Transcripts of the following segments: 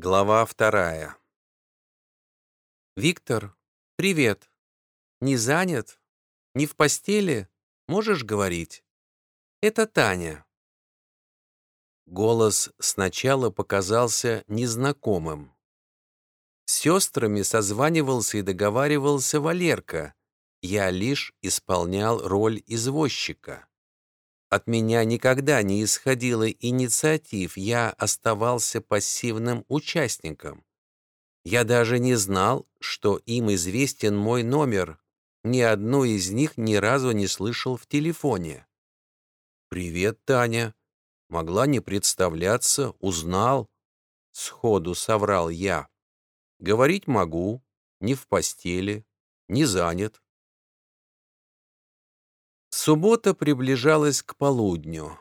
Глава вторая. «Виктор, привет. Не занят? Не в постели? Можешь говорить? Это Таня». Голос сначала показался незнакомым. С сестрами созванивался и договаривался Валерка. Я лишь исполнял роль извозчика. От меня никогда не исходило инициатив, я оставался пассивным участником. Я даже не знал, что им известен мой номер. Ни одну из них ни разу не слышал в телефоне. «Привет, Таня. Могла не представляться, узнал». Сходу соврал я. «Говорить могу, не в постели, не занят». Суббота приближалась к полудню.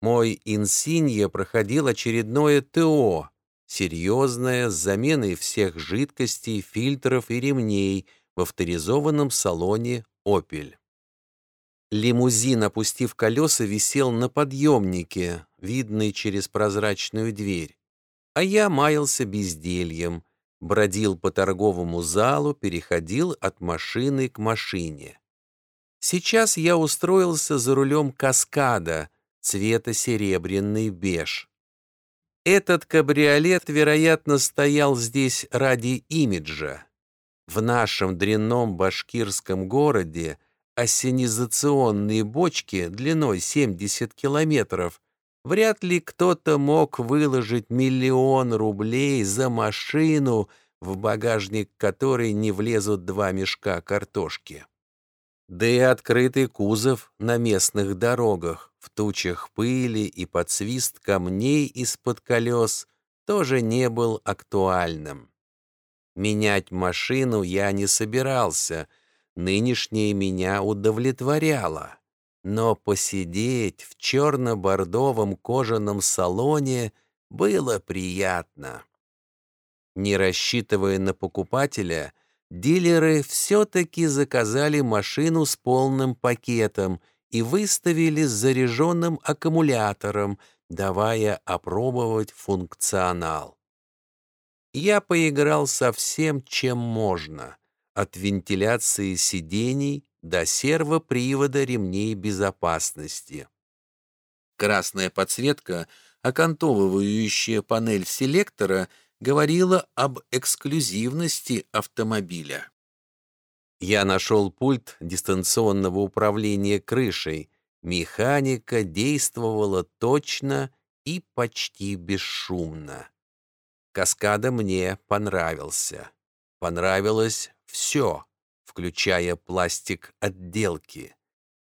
Мой инсинье проходил очередное ТО, серьезное, с заменой всех жидкостей, фильтров и ремней в авторизованном салоне «Опель». Лимузин, опустив колеса, висел на подъемнике, видный через прозрачную дверь. А я маялся бездельем, бродил по торговому залу, переходил от машины к машине. Сейчас я устроился за рулем «Каскада» цвета серебряный беж. Этот кабриолет, вероятно, стоял здесь ради имиджа. В нашем дрянном башкирском городе осенизационные бочки длиной 70 километров вряд ли кто-то мог выложить миллион рублей за машину, в багажник которой не влезут два мешка картошки. Да и открытый кузов на местных дорогах в тучах пыли и под свист камней из-под колес тоже не был актуальным. Менять машину я не собирался, нынешнее меня удовлетворяло. Но посидеть в черно-бордовом кожаном салоне было приятно. Не рассчитывая на покупателя, дилеры все-таки заказали машину с полным пакетом и выставили с заряженным аккумулятором, давая опробовать функционал. Я поиграл со всем, чем можно, от вентиляции сидений до сервопривода ремней безопасности. Красная подсветка, окантовывающая панель селектора — говорила об эксклюзивности автомобиля. Я нашел пульт дистанционного управления крышей. Механика действовала точно и почти бесшумно. Каскада мне понравился. Понравилось все, включая пластик отделки.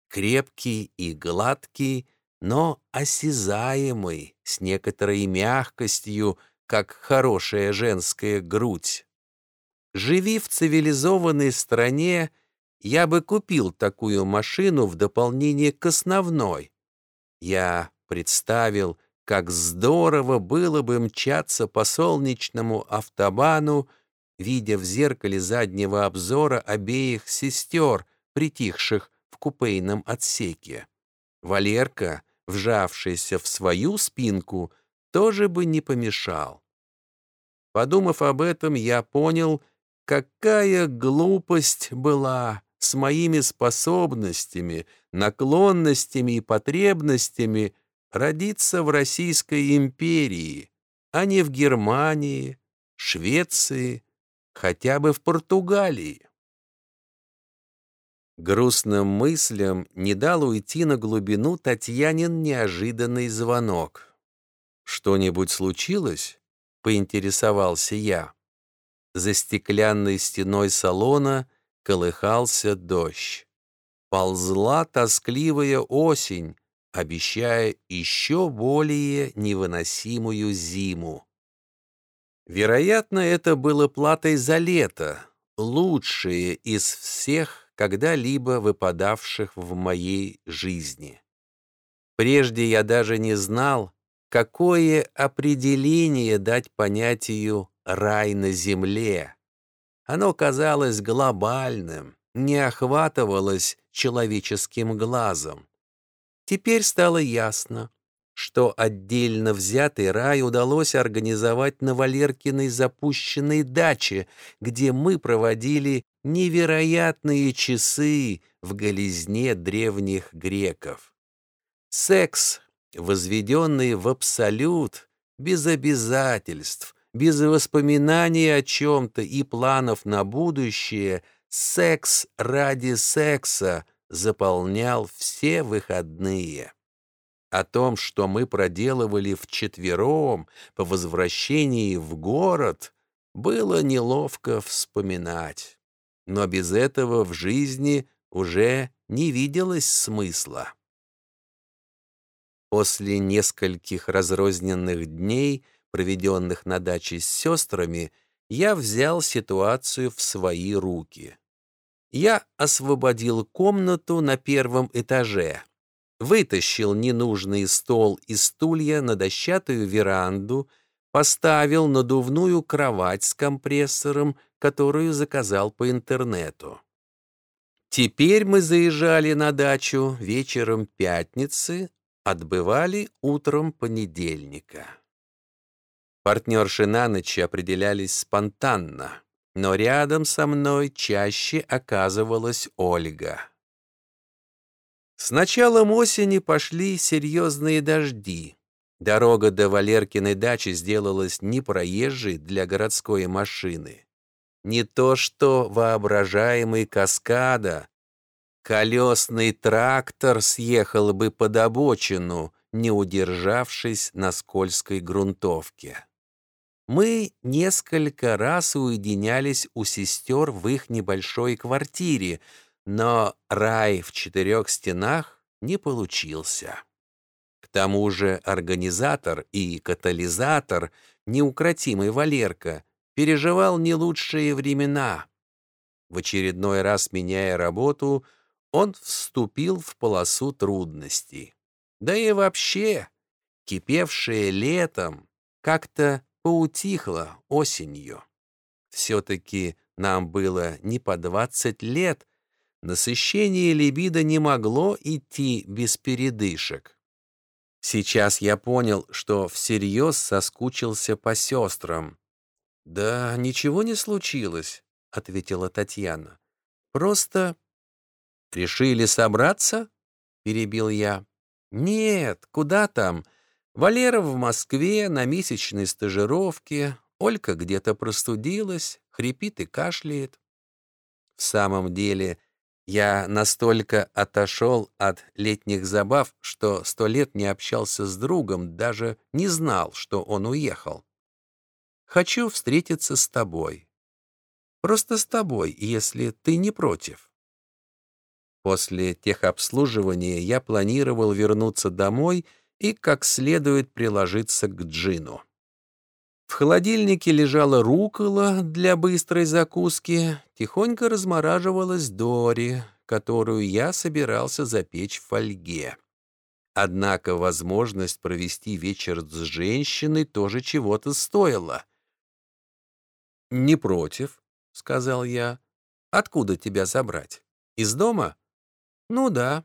Крепкий и гладкий, но осязаемый, с некоторой мягкостью, как хорошая женская грудь. Живи в цивилизованной стране, я бы купил такую машину в дополнение к основной. Я представил, как здорово было бы мчаться по солнечному автобану, видя в зеркале заднего обзора обеих сестер, притихших в купейном отсеке. Валерка, вжавшийся в свою спинку, — тоже бы не помешал. Подумав об этом, я понял, какая глупость была с моими способностями, наклонностями и потребностями родиться в Российской империи, а не в Германии, Швеции, хотя бы в Португалии. Грустным мыслям не дал уйти на глубину Татьянин неожиданный звонок. «Что-нибудь случилось?» — поинтересовался я. За стеклянной стеной салона колыхался дождь. Ползла тоскливая осень, обещая еще более невыносимую зиму. Вероятно, это было платой за лето, лучшее из всех когда-либо выпадавших в моей жизни. Прежде я даже не знал, какое определение дать понятию «рай на земле». Оно казалось глобальным, не охватывалось человеческим глазом. Теперь стало ясно. что отдельно взятый рай удалось организовать на Валеркиной запущенной даче, где мы проводили невероятные часы в голизне древних греков. Секс, возведенный в абсолют, без обязательств, без воспоминаний о чем-то и планов на будущее, секс ради секса заполнял все выходные. О том, что мы проделывали вчетвером по возвращении в город, было неловко вспоминать. Но без этого в жизни уже не виделось смысла. После нескольких разрозненных дней, проведенных на даче с сестрами, я взял ситуацию в свои руки. Я освободил комнату на первом этаже, вытащил ненужный стол и стулья на дощатую веранду, поставил надувную кровать с компрессором, которую заказал по интернету. Теперь мы заезжали на дачу вечером пятницы, отбывали утром понедельника. Партнерши на ночь определялись спонтанно, но рядом со мной чаще оказывалась Ольга. С началом осени пошли серьезные дожди. Дорога до Валеркиной дачи сделалась непроезжей для городской машины. Не то что воображаемый каскада. Колесный трактор съехал бы под обочину, не удержавшись на скользкой грунтовке. Мы несколько раз уединялись у сестер в их небольшой квартире, но рай в четырех стенах не получился. К тому же организатор и катализатор, неукротимый Валерка, переживал не лучшие времена. В очередной раз меняя работу, он вступил в полосу трудностей. Да и вообще, кипевшее летом как-то поутихло осенью. Все-таки нам было не по двадцать лет, Насыщение либидо не могло идти без передышек. Сейчас я понял, что всерьез соскучился по сестрам. «Да ничего не случилось», — ответила Татьяна. «Просто...» «Решили собраться?» — перебил я. «Нет, куда там? Валера в Москве на месячной стажировке, Олька где-то простудилась, хрипит и кашляет». В самом деле, я настолько отошел от летних забав, что сто лет не общался с другом, даже не знал, что он уехал. Хочу встретиться с тобой. Просто с тобой, если ты не против. После техобслуживания я планировал вернуться домой и как следует приложиться к джину. В холодильнике лежала рукола для быстрой закуски, тихонько размораживалась дори, которую я собирался запечь в фольге. Однако возможность провести вечер с женщиной тоже чего-то стоила. «Не против», — сказал я. «Откуда тебя забрать? Из дома?» «Ну да».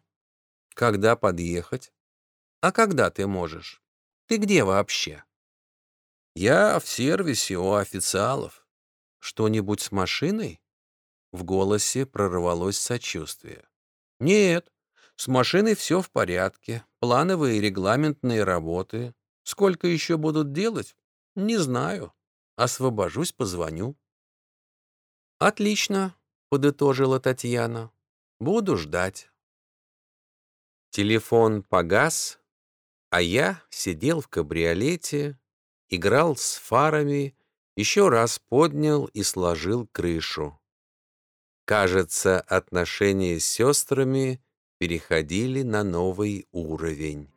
«Когда подъехать?» «А когда ты можешь? Ты где вообще?» Я в сервисе у официалов. Что-нибудь с машиной? В голосе прорвалось сочувствие. Нет, с машиной все в порядке. Плановые и регламентные работы. Сколько еще будут делать? Не знаю. Освобожусь, позвоню. Отлично, подытожила Татьяна. Буду ждать. Телефон погас, а я сидел в кабриолете играл с фарами, еще раз поднял и сложил крышу. Кажется, отношения с сестрами переходили на новый уровень.